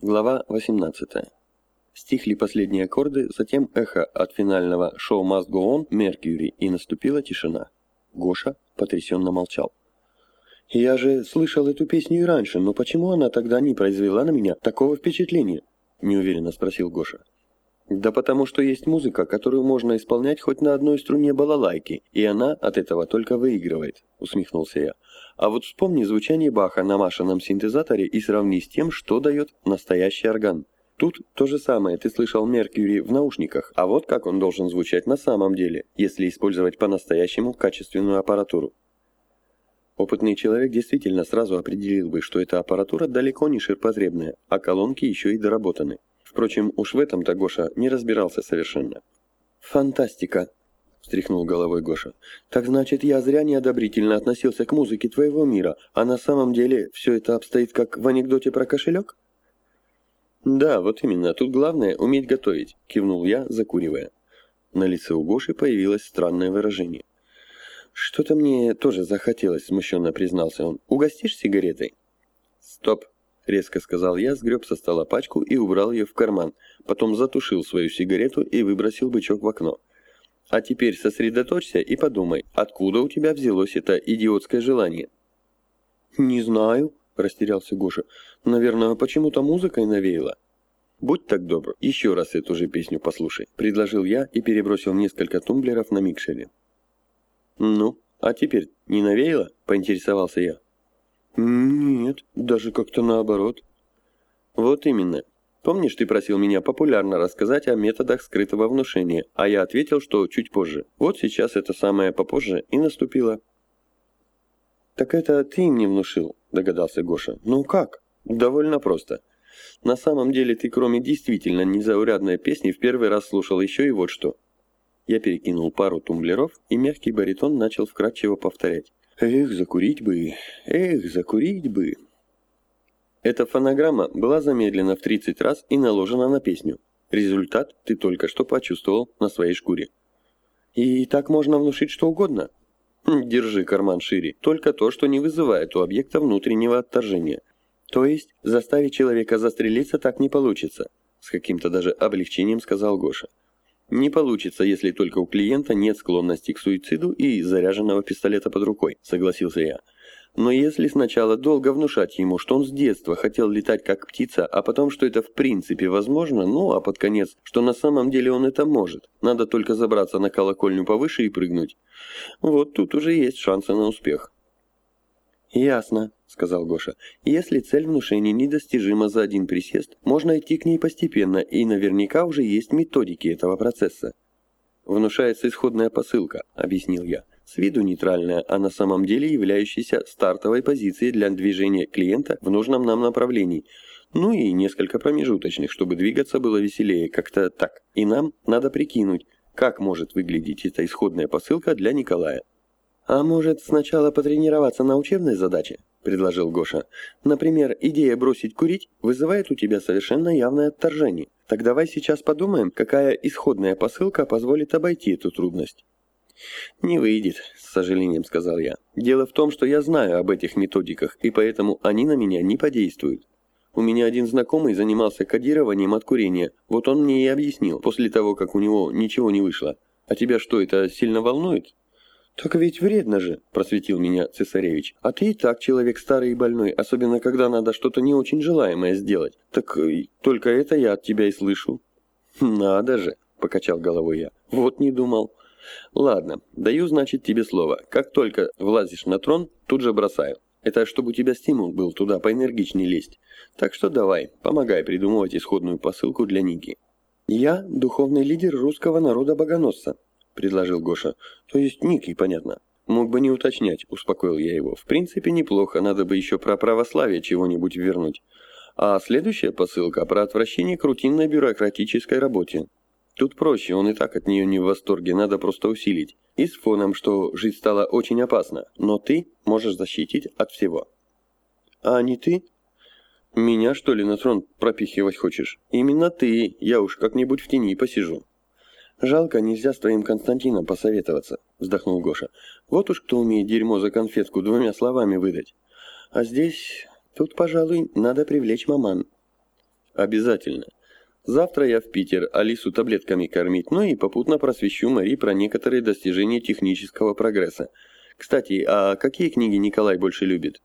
Глава 18. Стихли последние аккорды, затем эхо от финального «Show must go on» Меркьюри, и наступила тишина. Гоша потрясенно молчал. «Я же слышал эту песню и раньше, но почему она тогда не произвела на меня такого впечатления?» – неуверенно спросил Гоша. «Да потому что есть музыка, которую можно исполнять хоть на одной струне балалайки, и она от этого только выигрывает», – усмехнулся я. А вот вспомни звучание Баха на машинном синтезаторе и сравни с тем, что дает настоящий орган. Тут то же самое, ты слышал Меркьюри в наушниках, а вот как он должен звучать на самом деле, если использовать по-настоящему качественную аппаратуру. Опытный человек действительно сразу определил бы, что эта аппаратура далеко не ширпотребная, а колонки еще и доработаны. Впрочем, уж в этом-то Гоша не разбирался совершенно. «Фантастика!» встряхнул головой Гоша. «Так значит, я зря неодобрительно относился к музыке твоего мира, а на самом деле все это обстоит как в анекдоте про кошелек?» «Да, вот именно. Тут главное — уметь готовить», — кивнул я, закуривая. На лице у Гоши появилось странное выражение. «Что-то мне тоже захотелось», — смущенно признался он. «Угостишь сигаретой?» «Стоп», — резко сказал я, сгреб со стола пачку и убрал ее в карман, потом затушил свою сигарету и выбросил бычок в окно. А теперь сосредоточься и подумай, откуда у тебя взялось это идиотское желание?» «Не знаю», — растерялся Гоша. «Наверное, почему-то музыкой навеяло». «Будь так добр, еще раз эту же песню послушай», — предложил я и перебросил несколько тумблеров на микшере. «Ну, а теперь не навеяло?» — поинтересовался я. «Нет, даже как-то наоборот». «Вот именно. Помнишь, ты просил меня популярно рассказать о методах скрытого внушения, а я ответил, что чуть позже. Вот сейчас это самое попозже и наступило. «Так это ты мне внушил», — догадался Гоша. «Ну как?» «Довольно просто. На самом деле ты, кроме действительно незаурядной песни, в первый раз слушал еще и вот что». Я перекинул пару тумблеров, и мягкий баритон начал вкратчиво повторять. «Эх, закурить бы! Эх, закурить бы!» Эта фонограмма была замедлена в 30 раз и наложена на песню. Результат ты только что почувствовал на своей шкуре. И так можно внушить что угодно. Хм, держи карман шире, только то, что не вызывает у объекта внутреннего отторжения. То есть заставить человека застрелиться так не получится, с каким-то даже облегчением сказал Гоша. Не получится, если только у клиента нет склонности к суициду и заряженного пистолета под рукой, согласился я. Но если сначала долго внушать ему, что он с детства хотел летать как птица, а потом, что это в принципе возможно, ну а под конец, что на самом деле он это может, надо только забраться на колокольню повыше и прыгнуть. Вот тут уже есть шансы на успех. «Ясно», — сказал Гоша. «Если цель внушения недостижима за один присест, можно идти к ней постепенно, и наверняка уже есть методики этого процесса». «Внушается исходная посылка», — объяснил я с виду нейтральная, а на самом деле являющаяся стартовой позицией для движения клиента в нужном нам направлении. Ну и несколько промежуточных, чтобы двигаться было веселее, как-то так. И нам надо прикинуть, как может выглядеть эта исходная посылка для Николая. «А может, сначала потренироваться на учебной задаче?» – предложил Гоша. «Например, идея бросить курить вызывает у тебя совершенно явное отторжение. Так давай сейчас подумаем, какая исходная посылка позволит обойти эту трудность». «Не выйдет», — с сожалением сказал я. «Дело в том, что я знаю об этих методиках, и поэтому они на меня не подействуют. У меня один знакомый занимался кодированием от курения, вот он мне и объяснил, после того, как у него ничего не вышло. А тебя что, это сильно волнует?» «Так ведь вредно же», – просветил меня цесаревич. «А ты и так человек старый и больной, особенно когда надо что-то не очень желаемое сделать. Так э, только это я от тебя и слышу». «Надо же», – покачал головой я. «Вот не думал». Ладно, даю, значит, тебе слово. Как только влазишь на трон, тут же бросаю. Это чтобы у тебя стимул был туда поэнергичнее лезть. Так что давай, помогай придумывать исходную посылку для Ники. Я духовный лидер русского народа богоносца, предложил Гоша. То есть Ники, понятно. Мог бы не уточнять, успокоил я его. В принципе, неплохо, надо бы еще про православие чего-нибудь вернуть. А следующая посылка про отвращение к рутинной бюрократической работе. Тут проще, он и так от нее не в восторге, надо просто усилить. И с фоном, что жить стало очень опасно, но ты можешь защитить от всего. А не ты? Меня, что ли, на трон пропихивать хочешь? Именно ты, я уж как-нибудь в тени посижу. Жалко, нельзя с твоим Константином посоветоваться, вздохнул Гоша. Вот уж кто умеет дерьмо за конфетку двумя словами выдать. А здесь, тут, пожалуй, надо привлечь маман. Обязательно. Завтра я в Питер, Алису таблетками кормить, ну и попутно просвещу Мари про некоторые достижения технического прогресса. Кстати, а какие книги Николай больше любит?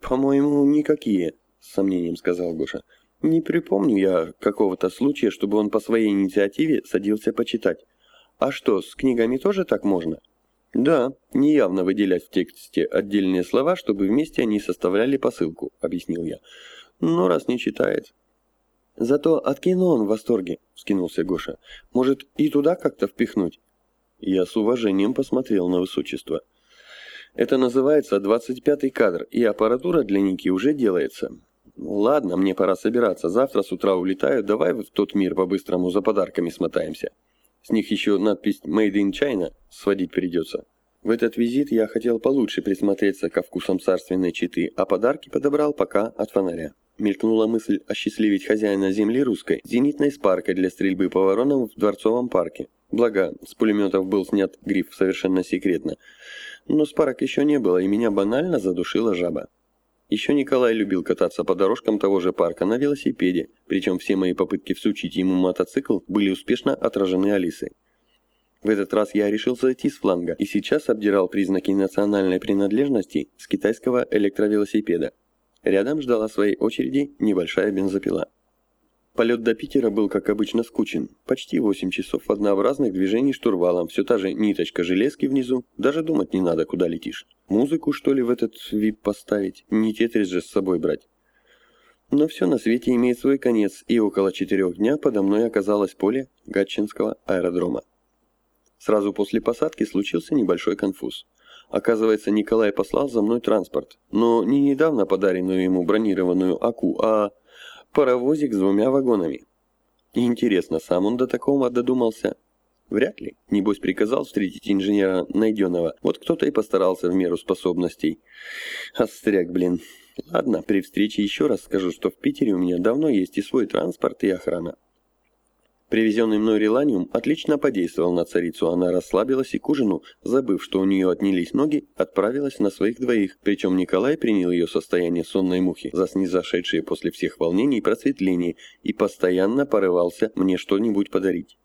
По-моему, никакие, с сомнением сказал Гоша. Не припомню я какого-то случая, чтобы он по своей инициативе садился почитать. А что, с книгами тоже так можно? Да, неявно выделять в тексте отдельные слова, чтобы вместе они составляли посылку, объяснил я. Но раз не читает, Зато от кино он в восторге, вскинулся Гоша. Может, и туда как-то впихнуть? Я с уважением посмотрел на высочество. Это называется 25-й кадр, и аппаратура для Ники уже делается. Ладно, мне пора собираться. Завтра с утра улетаю. Давай в тот мир по-быстрому за подарками смотаемся. С них еще надпись «Made in China» сводить придется. В этот визит я хотел получше присмотреться ко вкусам царственной читы, а подарки подобрал пока от фонаря. Мелькнула мысль осчастливить хозяина земли русской зенитной спаркой для стрельбы по воронам в Дворцовом парке. Благо, с пулеметов был снят гриф совершенно секретно. Но спарок еще не было, и меня банально задушила жаба. Еще Николай любил кататься по дорожкам того же парка на велосипеде, причем все мои попытки всучить ему мотоцикл были успешно отражены Алисой. В этот раз я решил зайти с фланга и сейчас обдирал признаки национальной принадлежности с китайского электровелосипеда. Рядом ждала своей очереди небольшая бензопила. Полет до Питера был, как обычно, скучен. Почти 8 часов однообразных движений штурвалом, все та же ниточка железки внизу, даже думать не надо, куда летишь. Музыку, что ли, в этот вип поставить? Не тетрис же с собой брать. Но все на свете имеет свой конец, и около четырех дня подо мной оказалось поле Гатчинского аэродрома. Сразу после посадки случился небольшой конфуз. Оказывается, Николай послал за мной транспорт, но не недавно подаренную ему бронированную АКУ, а паровозик с двумя вагонами. интересно, сам он до такого додумался? Вряд ли. Небось, приказал встретить инженера найденного. Вот кто-то и постарался в меру способностей. Остряк, блин. Ладно, при встрече еще раз скажу, что в Питере у меня давно есть и свой транспорт, и охрана. Привезенный мной реланиум отлично подействовал на царицу, она расслабилась и к ужину, забыв, что у нее отнялись ноги, отправилась на своих двоих, причем Николай принял ее состояние сонной мухи за снизошедшие после всех волнений просветление и постоянно порывался мне что-нибудь подарить.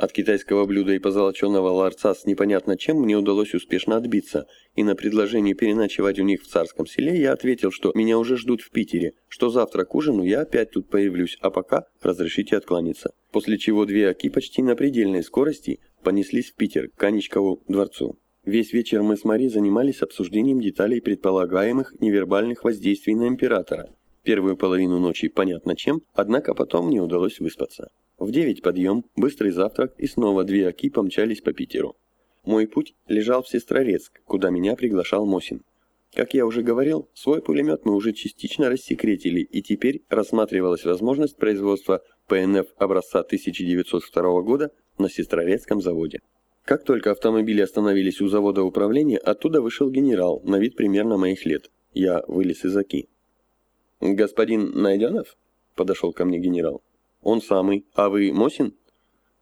От китайского блюда и позолоченного ларца с непонятно чем мне удалось успешно отбиться, и на предложение переночевать у них в царском селе я ответил, что меня уже ждут в Питере, что завтра к ужину я опять тут появлюсь, а пока разрешите откланяться. После чего две оки почти на предельной скорости понеслись в Питер, к Канечкову дворцу. Весь вечер мы с Мари занимались обсуждением деталей предполагаемых невербальных воздействий на императора. Первую половину ночи понятно чем, однако потом мне удалось выспаться. В девять подъем, быстрый завтрак и снова две оки помчались по Питеру. Мой путь лежал в Сестрорецк, куда меня приглашал Мосин. Как я уже говорил, свой пулемет мы уже частично рассекретили, и теперь рассматривалась возможность производства ПНФ образца 1902 года на Сестрорецком заводе. Как только автомобили остановились у завода управления, оттуда вышел генерал, на вид примерно моих лет. Я вылез из оки. «Господин Найденов?» – подошел ко мне генерал. «Он самый. А вы Мосин?»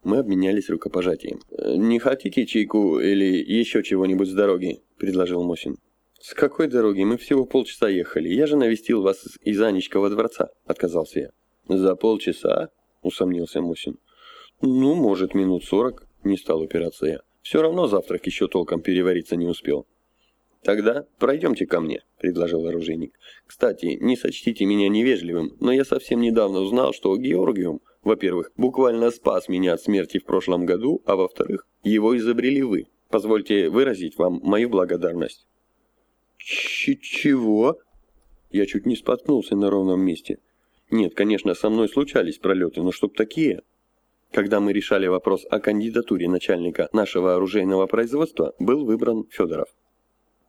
Мы обменялись рукопожатием. «Э, «Не хотите чайку или еще чего-нибудь с дороги?» – предложил Мосин. «С какой дороги? Мы всего полчаса ехали. Я же навестил вас из Анечкова дворца», – отказался я. «За полчаса?» – усомнился Мосин. «Ну, может, минут сорок», – не стал упираться я. «Все равно завтрак еще толком перевариться не успел». «Тогда пройдемте ко мне», — предложил оружейник. «Кстати, не сочтите меня невежливым, но я совсем недавно узнал, что Георгиум, во-первых, буквально спас меня от смерти в прошлом году, а во-вторых, его изобрели вы. Позвольте выразить вам мою благодарность». Ч «Чего?» Я чуть не споткнулся на ровном месте. Нет, конечно, со мной случались пролеты, но чтоб такие... Когда мы решали вопрос о кандидатуре начальника нашего оружейного производства, был выбран Федоров.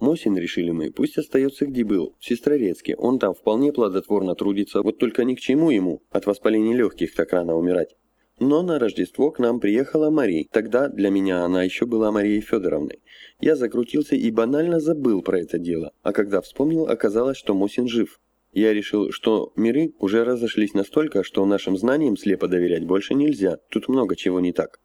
Мосин, решили мы, пусть остается где был, в Сестрорецке, он там вполне плодотворно трудится, вот только ни к чему ему от воспаления легких так рано умирать. Но на Рождество к нам приехала Мария. Тогда для меня она еще была Марией Федоровной. Я закрутился и банально забыл про это дело. А когда вспомнил, оказалось, что Мосин жив. Я решил, что миры уже разошлись настолько, что нашим знаниям слепо доверять больше нельзя. Тут много чего не так.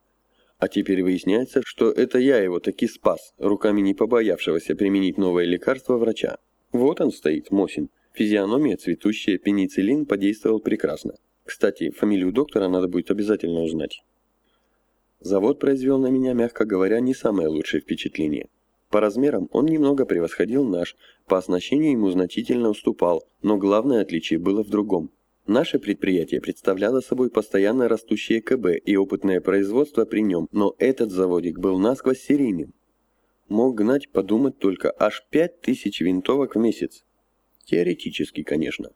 А теперь выясняется, что это я его таки спас, руками не побоявшегося применить новое лекарство врача. Вот он стоит, Мосин. Физиономия цветущая, пенициллин подействовал прекрасно. Кстати, фамилию доктора надо будет обязательно узнать. Завод произвел на меня, мягко говоря, не самое лучшее впечатление. По размерам он немного превосходил наш, по оснащению ему значительно уступал, но главное отличие было в другом. Наше предприятие представляло собой постоянно растущее КБ и опытное производство при нем, но этот заводик был насквозь серийным. Мог гнать, подумать только, аж 5000 винтовок в месяц. Теоретически, конечно.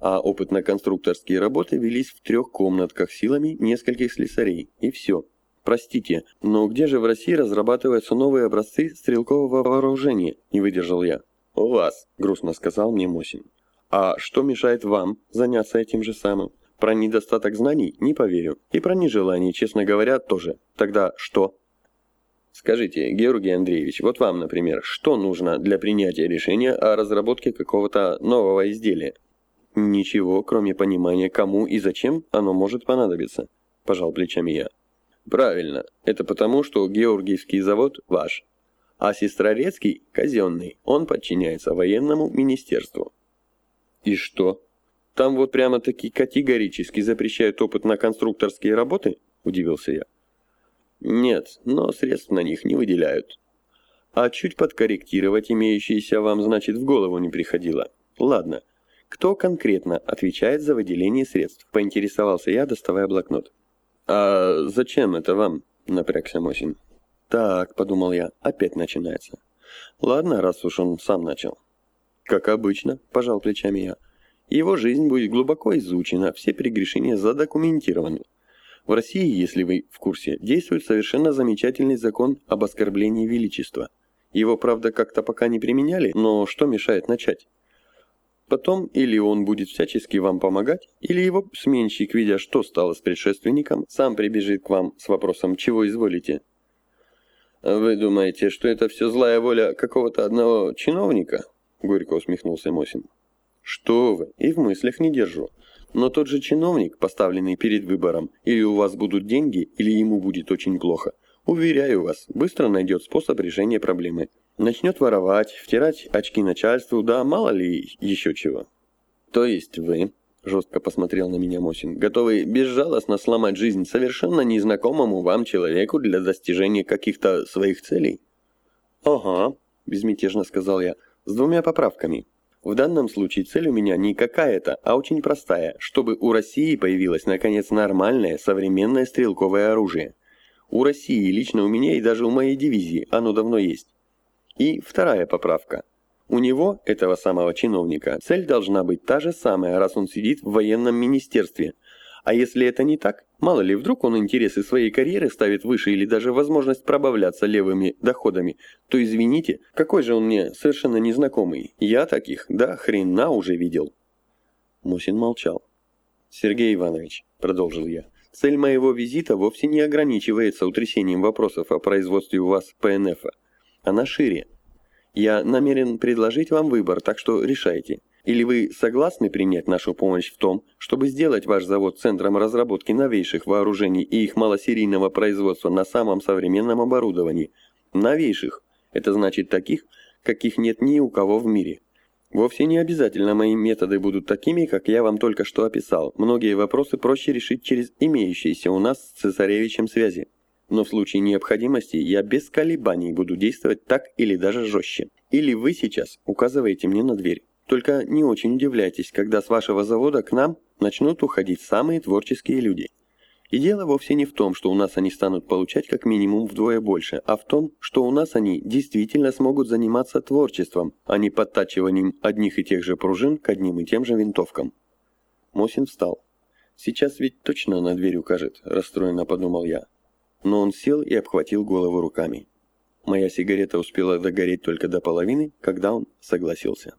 А опытно-конструкторские работы велись в трех комнатках силами нескольких слесарей, и все. Простите, но где же в России разрабатываются новые образцы стрелкового вооружения? Не выдержал я. У вас, грустно сказал мне Мосин. А что мешает вам заняться этим же самым? Про недостаток знаний не поверю. И про нежелание, честно говоря, тоже. Тогда что? Скажите, Георгий Андреевич, вот вам, например, что нужно для принятия решения о разработке какого-то нового изделия? Ничего, кроме понимания, кому и зачем оно может понадобиться, пожал плечами я. Правильно, это потому, что Георгиевский завод ваш, а Сестрорецкий казенный, он подчиняется военному министерству. И что? Там вот прямо-таки категорически запрещают опытно-конструкторские работы? Удивился я. Нет, но средств на них не выделяют. А чуть подкорректировать имеющиеся вам, значит, в голову не приходило. Ладно. Кто конкретно отвечает за выделение средств? Поинтересовался я, доставая блокнот. А зачем это вам? Напрягся Мосин. Так, подумал я, опять начинается. Ладно, раз уж он сам начал. Как обычно, пожал плечами я. Его жизнь будет глубоко изучена, все прегрешения задокументированы. В России, если вы в курсе, действует совершенно замечательный закон об оскорблении величества. Его, правда, как-то пока не применяли, но что мешает начать? Потом или он будет всячески вам помогать, или его сменщик, видя, что стало с предшественником, сам прибежит к вам с вопросом «Чего изволите?». «Вы думаете, что это все злая воля какого-то одного чиновника?» — горько усмехнулся Мосин. «Что вы, и в мыслях не держу. Но тот же чиновник, поставленный перед выбором, или у вас будут деньги, или ему будет очень плохо, уверяю вас, быстро найдет способ решения проблемы. Начнет воровать, втирать очки начальству, да мало ли еще чего». «То есть вы, — жестко посмотрел на меня Мосин, — готовы безжалостно сломать жизнь совершенно незнакомому вам человеку для достижения каких-то своих целей?» «Ага», — безмятежно сказал я, с двумя поправками. В данном случае цель у меня не какая-то, а очень простая, чтобы у России появилось наконец нормальное современное стрелковое оружие. У России, лично у меня и даже у моей дивизии, оно давно есть. И вторая поправка. У него, этого самого чиновника, цель должна быть та же самая, раз он сидит в военном министерстве – а если это не так, мало ли, вдруг он интересы своей карьеры ставит выше или даже возможность пробавляться левыми доходами, то извините, какой же он мне совершенно незнакомый. Я таких, да, хрена уже видел. Мусин молчал. «Сергей Иванович», — продолжил я, — «цель моего визита вовсе не ограничивается утрясением вопросов о производстве у вас ПНФ. Она шире. Я намерен предложить вам выбор, так что решайте. Или вы согласны принять нашу помощь в том, чтобы сделать ваш завод центром разработки новейших вооружений и их малосерийного производства на самом современном оборудовании? Новейших. Это значит таких, каких нет ни у кого в мире. Вовсе не обязательно мои методы будут такими, как я вам только что описал. Многие вопросы проще решить через имеющиеся у нас с цесаревичем связи. Но в случае необходимости я без колебаний буду действовать так или даже жестче. Или вы сейчас указываете мне на дверь. Только не очень удивляйтесь, когда с вашего завода к нам начнут уходить самые творческие люди. И дело вовсе не в том, что у нас они станут получать как минимум вдвое больше, а в том, что у нас они действительно смогут заниматься творчеством, а не подтачиванием одних и тех же пружин к одним и тем же винтовкам. Мосин встал. «Сейчас ведь точно на дверь укажет», – расстроенно подумал я. Но он сел и обхватил голову руками. Моя сигарета успела догореть только до половины, когда он согласился.